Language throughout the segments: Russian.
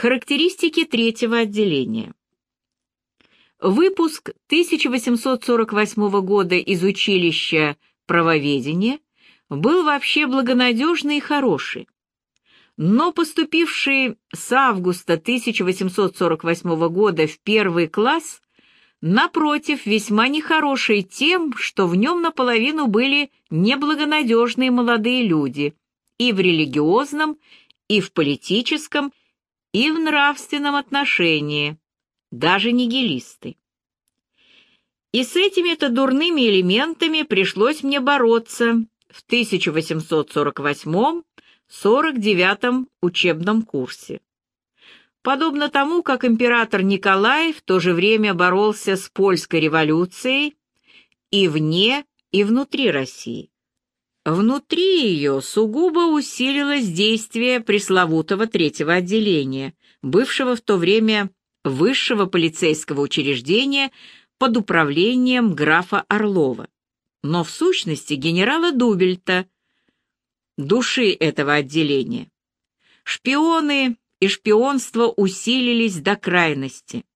Характеристики третьего отделения. Выпуск 1848 года из училища правоведения был вообще благонадежный и хороший. Но поступивший с августа 1848 года в первый класс, напротив, весьма нехороший тем, что в нем наполовину были неблагонадежные молодые люди и в религиозном, и в политическом, и в нравственном отношении, даже нигилисты. И с этими-то дурными элементами пришлось мне бороться в 1848-49 учебном курсе. Подобно тому, как император Николай в то же время боролся с польской революцией и вне, и внутри России. Внутри ее сугубо усилилось действие пресловутого третьего отделения, бывшего в то время высшего полицейского учреждения под управлением графа Орлова, но в сущности генерала Дубельта, души этого отделения. Шпионы и шпионство усилились до крайности,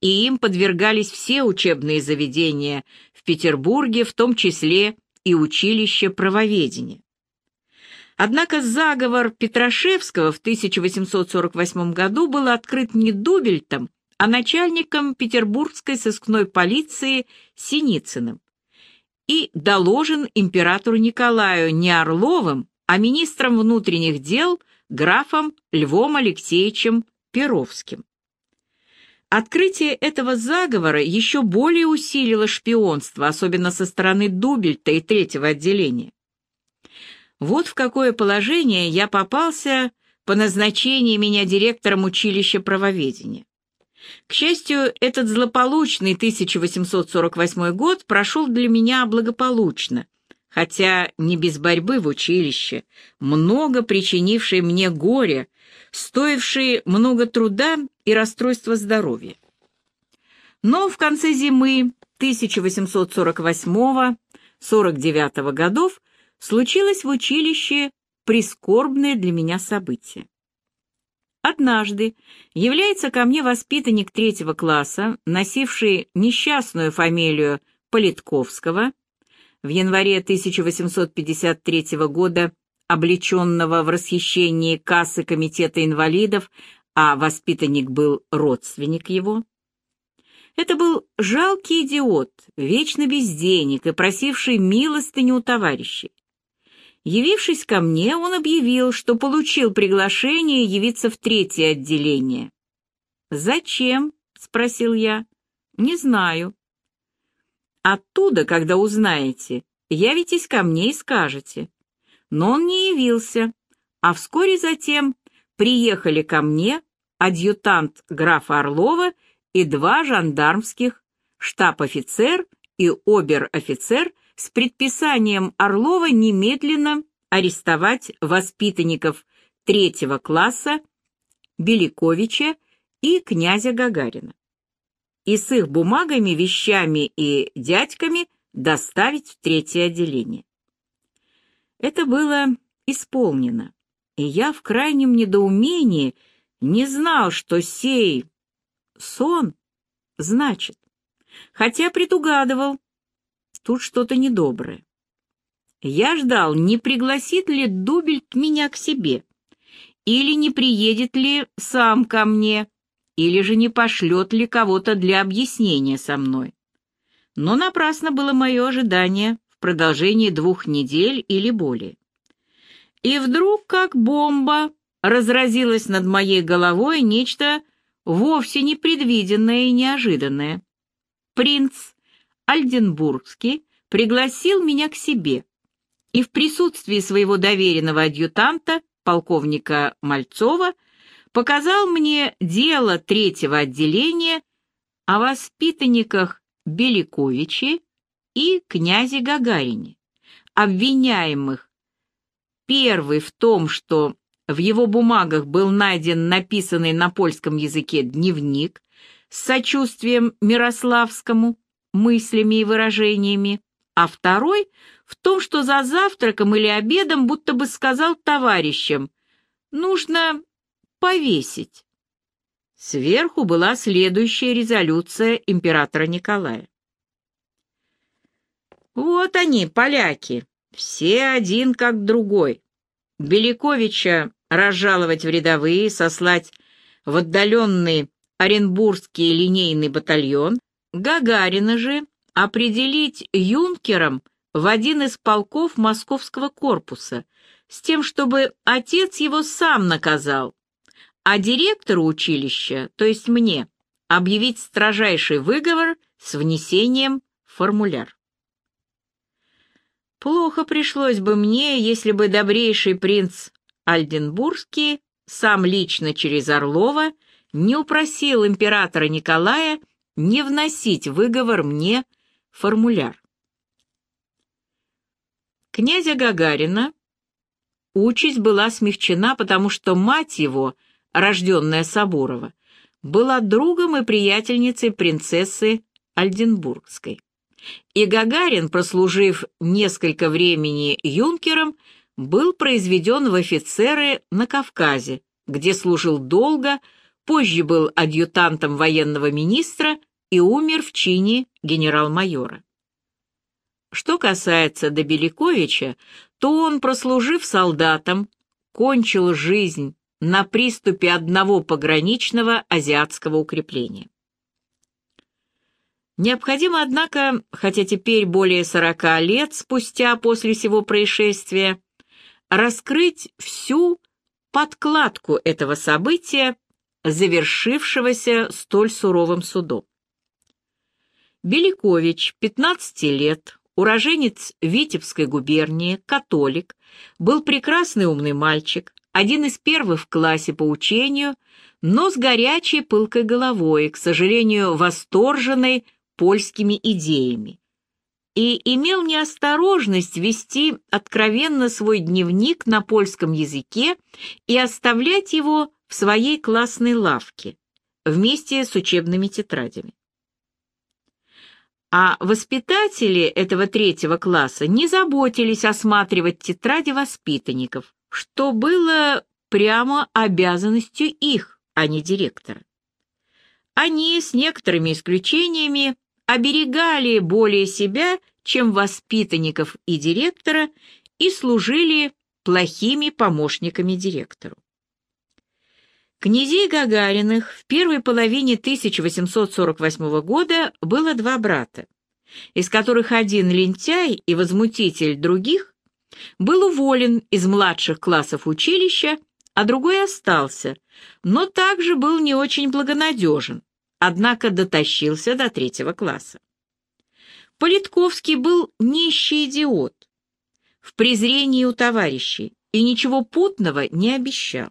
и им подвергались все учебные заведения в Петербурге, в том числе и училище правоведения. Однако заговор Петрашевского в 1848 году был открыт не Дубельтом, а начальником петербургской сыскной полиции Синицыным и доложен императору Николаю не Орловым, а министром внутренних дел графом Львом Алексеевичем Перовским. Открытие этого заговора еще более усилило шпионство, особенно со стороны Дубельта и третьего отделения. Вот в какое положение я попался по назначению меня директором училища правоведения. К счастью, этот злополучный 1848 год прошел для меня благополучно, хотя не без борьбы в училище, много причинившей мне горе, стоившие много труда и расстройства здоровья. Но в конце зимы 1848-49 годов случилось в училище прискорбное для меня событие. Однажды является ко мне воспитанник третьего класса, носивший несчастную фамилию Политковского, в январе 1853 года облеченного в расхищении кассы комитета инвалидов, а воспитанник был родственник его. Это был жалкий идиот, вечно без денег и просивший милостыню у товарищей. Явившись ко мне, он объявил, что получил приглашение явиться в третье отделение. «Зачем?» — спросил я. «Не знаю». «Оттуда, когда узнаете, явитесь ко мне и скажете». Но он не явился, а вскоре затем приехали ко мне адъютант графа Орлова и два жандармских, штаб-офицер и обер-офицер с предписанием Орлова немедленно арестовать воспитанников третьего класса Беликовича и князя Гагарина и с их бумагами, вещами и дядьками доставить в третье отделение. Это было исполнено, и я в крайнем недоумении не знал, что сей сон значит, хотя предугадывал, Тут что-то недоброе. Я ждал, не пригласит ли Дубельт меня к себе, или не приедет ли сам ко мне, или же не пошлет ли кого-то для объяснения со мной. Но напрасно было мое ожидание в продолжении двух недель или более. И вдруг, как бомба, разразилось над моей головой нечто вовсе непредвиденное и неожиданное. Принц Альденбургский пригласил меня к себе и в присутствии своего доверенного адъютанта, полковника Мальцова, показал мне дело третьего отделения о воспитанниках Беликовиче и князе Гагарине, обвиняемых первый в том, что в его бумагах был найден написанный на польском языке дневник с сочувствием Мирославскому, мыслями и выражениями, а второй в том, что за завтраком или обедом будто бы сказал товарищам «нужно повесить». Сверху была следующая резолюция императора Николая. Вот они, поляки, все один как другой. Беликовича разжаловать в рядовые, сослать в отдаленный Оренбургский линейный батальон, Гагарина же определить юнкером в один из полков московского корпуса, с тем, чтобы отец его сам наказал, а директору училища, то есть мне, объявить строжайший выговор с внесением в формуляр. Плохо пришлось бы мне, если бы добрейший принц Альденбургский сам лично через Орлова не упросил императора Николая не вносить выговор мне формуляр. Князя Гагарина участь была смягчена, потому что мать его, рожденная Сабурова, была другом и приятельницей принцессы Альденбургской. И Гагарин, прослужив несколько времени юнкером, был произведен в офицеры на Кавказе, где служил долго, позже был адъютантом военного министра и умер в чине генерал-майора. Что касается Добеликовича, то он, прослужив солдатом, кончил жизнь на приступе одного пограничного азиатского укрепления. Необходимо, однако, хотя теперь более сорока лет спустя после всего происшествия, раскрыть всю подкладку этого события, завершившегося столь суровым судом. Беликович, 15 лет, уроженец Витебской губернии, католик, был прекрасный умный мальчик, один из первых в классе по учению, но с горячей пылкой головой, к сожалению, восторженной польскими идеями, и имел неосторожность вести откровенно свой дневник на польском языке и оставлять его в своей классной лавке вместе с учебными тетрадями. А воспитатели этого третьего класса не заботились осматривать тетради воспитанников, что было прямо обязанностью их, а не директора. Они, с некоторыми исключениями, оберегали более себя, чем воспитанников и директора, и служили плохими помощниками директору. Князей Гагариных в первой половине 1848 года было два брата, из которых один лентяй и возмутитель других был уволен из младших классов училища, а другой остался, но также был не очень благонадежен, однако дотащился до третьего класса. Политковский был нищий идиот, в презрении у товарищей, и ничего путного не обещал.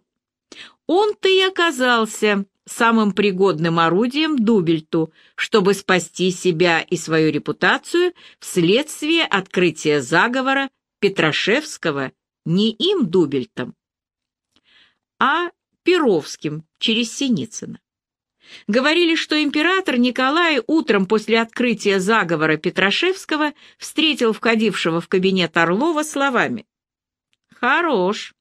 Он-то и оказался самым пригодным орудием Дубельту, чтобы спасти себя и свою репутацию вследствие открытия заговора Петрашевского не им Дубельтом, а Перовским через Синицына. Говорили, что император Николай утром после открытия заговора Петрашевского встретил входившего в кабинет Орлова словами «Хорош.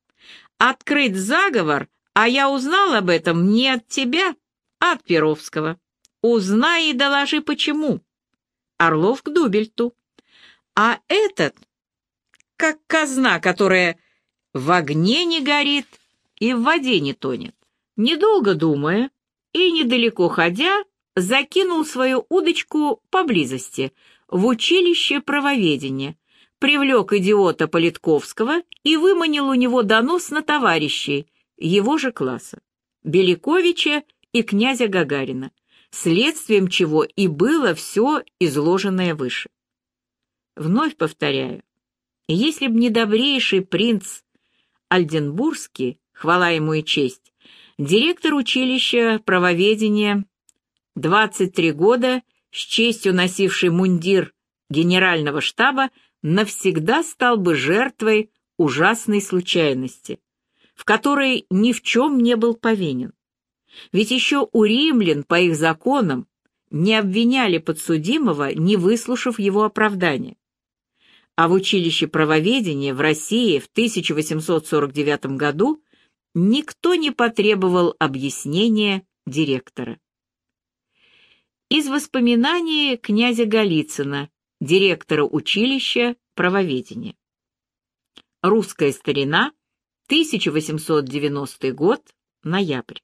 Открыть заговор, а я узнал об этом не от тебя, а от Перовского. Узнай и доложи, почему». Орлов к Дубельту. А этот, как казна, которая в огне не горит и в воде не тонет, недолго думая, и, недалеко ходя, закинул свою удочку поблизости, в училище правоведения, привлек идиота Политковского и выманил у него донос на товарищей его же класса, Беликовича и князя Гагарина, следствием чего и было все изложенное выше. Вновь повторяю, если б не добрейший принц Альденбургский, хвала ему и честь, Директор училища правоведения, 23 года, с честью носивший мундир генерального штаба, навсегда стал бы жертвой ужасной случайности, в которой ни в чем не был повинен. Ведь еще у римлян, по их законам, не обвиняли подсудимого, не выслушав его оправдания. А в училище правоведения в России в 1849 году никто не потребовал объяснения директора. Из воспоминаний князя Голицына, директора училища правоведения. Русская старина, 1890 год, ноябрь.